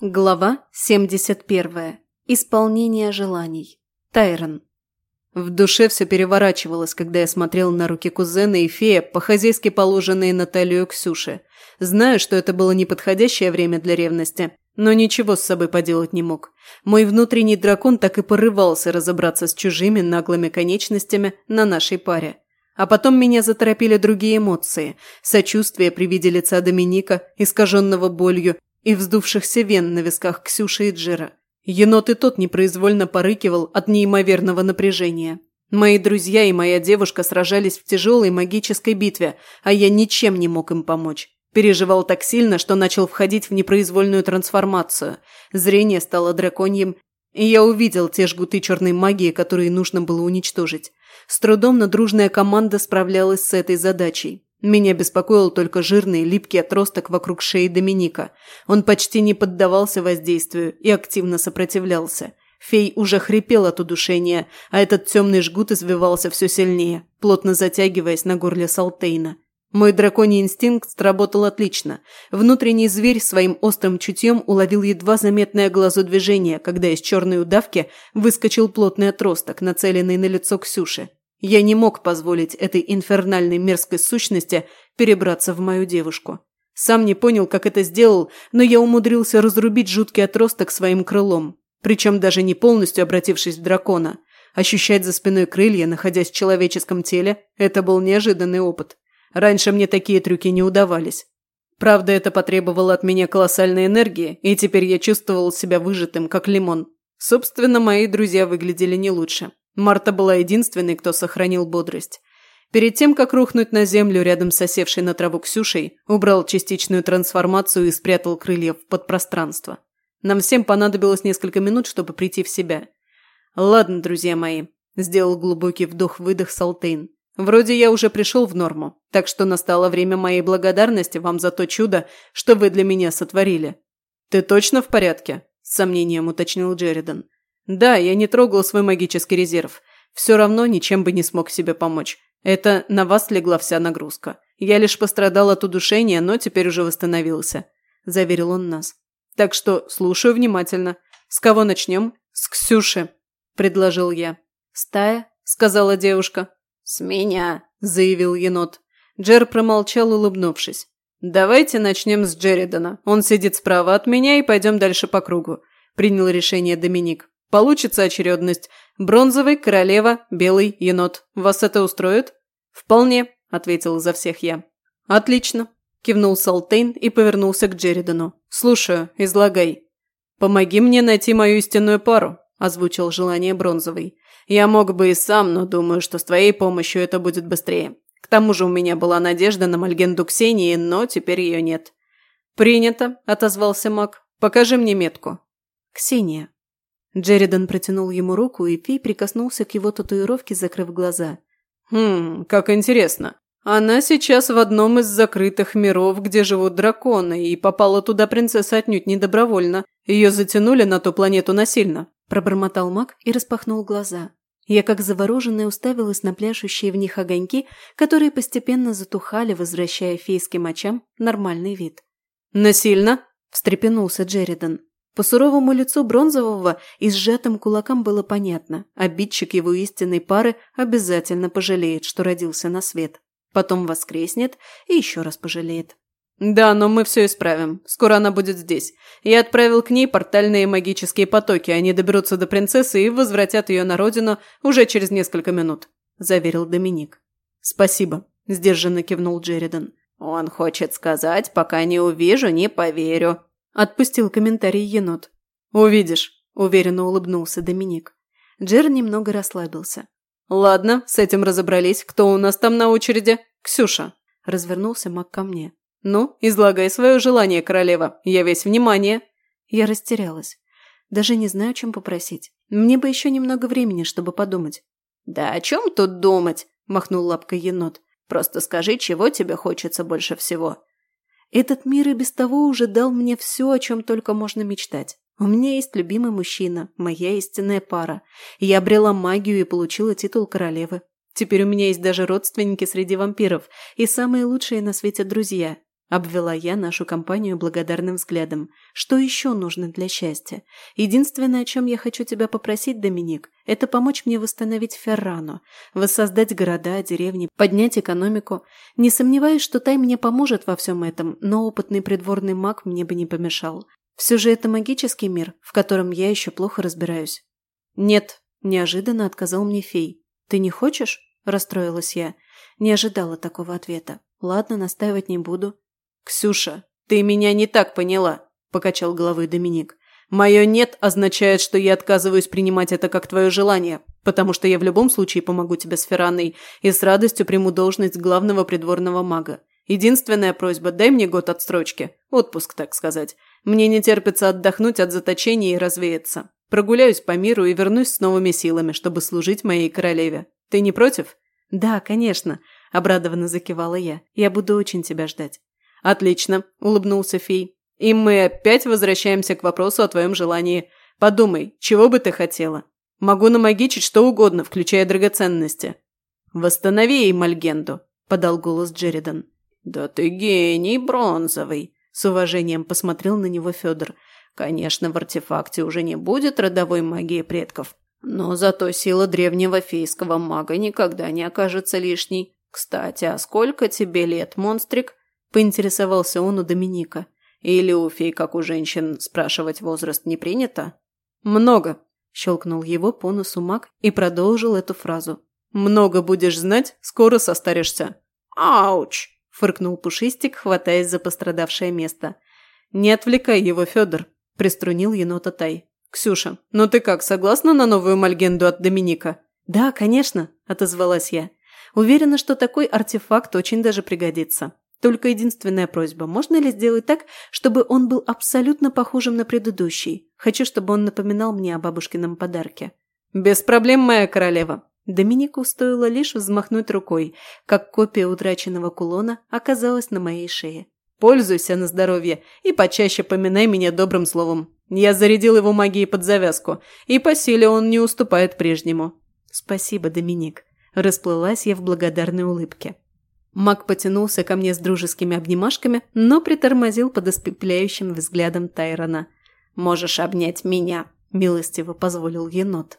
Глава 71. Исполнение желаний. Тайрон. В душе все переворачивалось, когда я смотрел на руки кузена и фея, по-хозяйски положенные на талию Ксюши. Знаю, что это было неподходящее время для ревности, но ничего с собой поделать не мог. Мой внутренний дракон так и порывался разобраться с чужими наглыми конечностями на нашей паре. А потом меня заторопили другие эмоции. Сочувствие при виде лица Доминика, искаженного болью, и вздувшихся вен на висках Ксюши и Джира. Енот и тот непроизвольно порыкивал от неимоверного напряжения. Мои друзья и моя девушка сражались в тяжелой магической битве, а я ничем не мог им помочь. Переживал так сильно, что начал входить в непроизвольную трансформацию. Зрение стало драконьим, и я увидел те жгуты черной магии, которые нужно было уничтожить. С трудом надружная команда справлялась с этой задачей. Меня беспокоил только жирный, липкий отросток вокруг шеи Доминика. Он почти не поддавался воздействию и активно сопротивлялся. Фей уже хрипел от удушения, а этот темный жгут извивался все сильнее, плотно затягиваясь на горле Салтейна. Мой драконий инстинкт сработал отлично. Внутренний зверь своим острым чутьем уловил едва заметное глазу движение, когда из черной удавки выскочил плотный отросток, нацеленный на лицо Ксюши. Я не мог позволить этой инфернальной мерзкой сущности перебраться в мою девушку. Сам не понял, как это сделал, но я умудрился разрубить жуткий отросток своим крылом. Причем даже не полностью обратившись в дракона. Ощущать за спиной крылья, находясь в человеческом теле, это был неожиданный опыт. Раньше мне такие трюки не удавались. Правда, это потребовало от меня колоссальной энергии, и теперь я чувствовал себя выжатым, как лимон. Собственно, мои друзья выглядели не лучше. Марта была единственной, кто сохранил бодрость. Перед тем, как рухнуть на землю рядом с осевшей на траву Ксюшей, убрал частичную трансформацию и спрятал крылья в подпространство. Нам всем понадобилось несколько минут, чтобы прийти в себя. «Ладно, друзья мои», – сделал глубокий вдох-выдох Салтейн. «Вроде я уже пришел в норму, так что настало время моей благодарности вам за то чудо, что вы для меня сотворили». «Ты точно в порядке?» – с сомнением уточнил Джеридан. Да, я не трогал свой магический резерв. Все равно ничем бы не смог себе помочь. Это на вас легла вся нагрузка. Я лишь пострадал от удушения, но теперь уже восстановился», – заверил он нас. «Так что слушаю внимательно. С кого начнем?» «С Ксюши», – предложил я. «Стая?» – сказала девушка. «С меня», – заявил енот. Джер промолчал, улыбнувшись. «Давайте начнем с Джеридана. Он сидит справа от меня и пойдем дальше по кругу», – принял решение Доминик. Получится очередность. Бронзовый, королева, белый, енот. Вас это устроит? Вполне, ответил за всех я. Отлично, кивнул Салтейн и повернулся к Джеридану. Слушаю, излагай. Помоги мне найти мою истинную пару, озвучил желание Бронзовый. Я мог бы и сам, но думаю, что с твоей помощью это будет быстрее. К тому же у меня была надежда на Мальгенду Ксении, но теперь ее нет. «Принято», – отозвался маг. «Покажи мне метку». «Ксения», Джеридан протянул ему руку, и Фей прикоснулся к его татуировке, закрыв глаза. «Хм, как интересно. Она сейчас в одном из закрытых миров, где живут драконы, и попала туда принцесса отнюдь не добровольно. Ее затянули на ту планету насильно», – пробормотал маг и распахнул глаза. Я, как завороженная, уставилась на пляшущие в них огоньки, которые постепенно затухали, возвращая фейским очам нормальный вид. «Насильно?» – встрепенулся Джеридан. По суровому лицу Бронзового и сжатым кулакам было понятно, обидчик его истинной пары обязательно пожалеет, что родился на свет. Потом воскреснет и еще раз пожалеет. «Да, но мы все исправим. Скоро она будет здесь. Я отправил к ней портальные магические потоки. Они доберутся до принцессы и возвратят ее на родину уже через несколько минут», – заверил Доминик. «Спасибо», – сдержанно кивнул Джеридан. «Он хочет сказать, пока не увижу, не поверю», Отпустил комментарий енот. «Увидишь», – уверенно улыбнулся Доминик. Джер немного расслабился. «Ладно, с этим разобрались. Кто у нас там на очереди? Ксюша». Развернулся маг ко мне. «Ну, излагай свое желание, королева. Я весь внимание». Я растерялась. Даже не знаю, чем попросить. Мне бы еще немного времени, чтобы подумать. «Да о чем тут думать?» – махнул лапкой енот. «Просто скажи, чего тебе хочется больше всего. Этот мир и без того уже дал мне все, о чем только можно мечтать. У меня есть любимый мужчина, моя истинная пара. Я обрела магию и получила титул королевы. Теперь у меня есть даже родственники среди вампиров и самые лучшие на свете друзья. Обвела я нашу компанию благодарным взглядом. Что еще нужно для счастья? Единственное, о чем я хочу тебя попросить, Доминик, это помочь мне восстановить Феррану, воссоздать города, деревни, поднять экономику. Не сомневаюсь, что Тай мне поможет во всем этом, но опытный придворный маг мне бы не помешал. Все же это магический мир, в котором я еще плохо разбираюсь. Нет, неожиданно отказал мне фей. Ты не хочешь? Расстроилась я. Не ожидала такого ответа. Ладно, настаивать не буду. «Ксюша, ты меня не так поняла», – покачал головой Доминик. «Мое «нет» означает, что я отказываюсь принимать это как твое желание, потому что я в любом случае помогу тебе с Ферраной и с радостью приму должность главного придворного мага. Единственная просьба – дай мне год отстрочки. Отпуск, так сказать. Мне не терпится отдохнуть от заточения и развеяться. Прогуляюсь по миру и вернусь с новыми силами, чтобы служить моей королеве. Ты не против?» «Да, конечно», – обрадованно закивала я. «Я буду очень тебя ждать». «Отлично», – улыбнулся Фей. «И мы опять возвращаемся к вопросу о твоем желании. Подумай, чего бы ты хотела? Могу намагичить что угодно, включая драгоценности». «Восстанови ей Мальгенду», – подал голос Джеридан. «Да ты гений бронзовый», – с уважением посмотрел на него Федор. «Конечно, в артефакте уже не будет родовой магии предков, но зато сила древнего фейского мага никогда не окажется лишней. Кстати, а сколько тебе лет, монстрик?» – поинтересовался он у Доминика. «Или у фей, как у женщин, спрашивать возраст не принято?» «Много», – щелкнул его по носу маг и продолжил эту фразу. «Много будешь знать, скоро состаришься». «Ауч!» – фыркнул Пушистик, хватаясь за пострадавшее место. «Не отвлекай его, Федор», – приструнил енота Тай. «Ксюша, ну ты как, согласна на новую мальгенду от Доминика?» «Да, конечно», – отозвалась я. «Уверена, что такой артефакт очень даже пригодится. Только единственная просьба, можно ли сделать так, чтобы он был абсолютно похожим на предыдущий? Хочу, чтобы он напоминал мне о бабушкином подарке. Без проблем, моя королева. Доминику стоило лишь взмахнуть рукой, как копия утраченного кулона оказалась на моей шее. Пользуйся на здоровье и почаще поминай меня добрым словом. Я зарядил его магией под завязку, и по силе он не уступает прежнему. Спасибо, Доминик. Расплылась я в благодарной улыбке. Мак потянулся ко мне с дружескими обнимашками, но притормозил под испепеляющим взглядом Тайрона. «Можешь обнять меня», – милостиво позволил енот.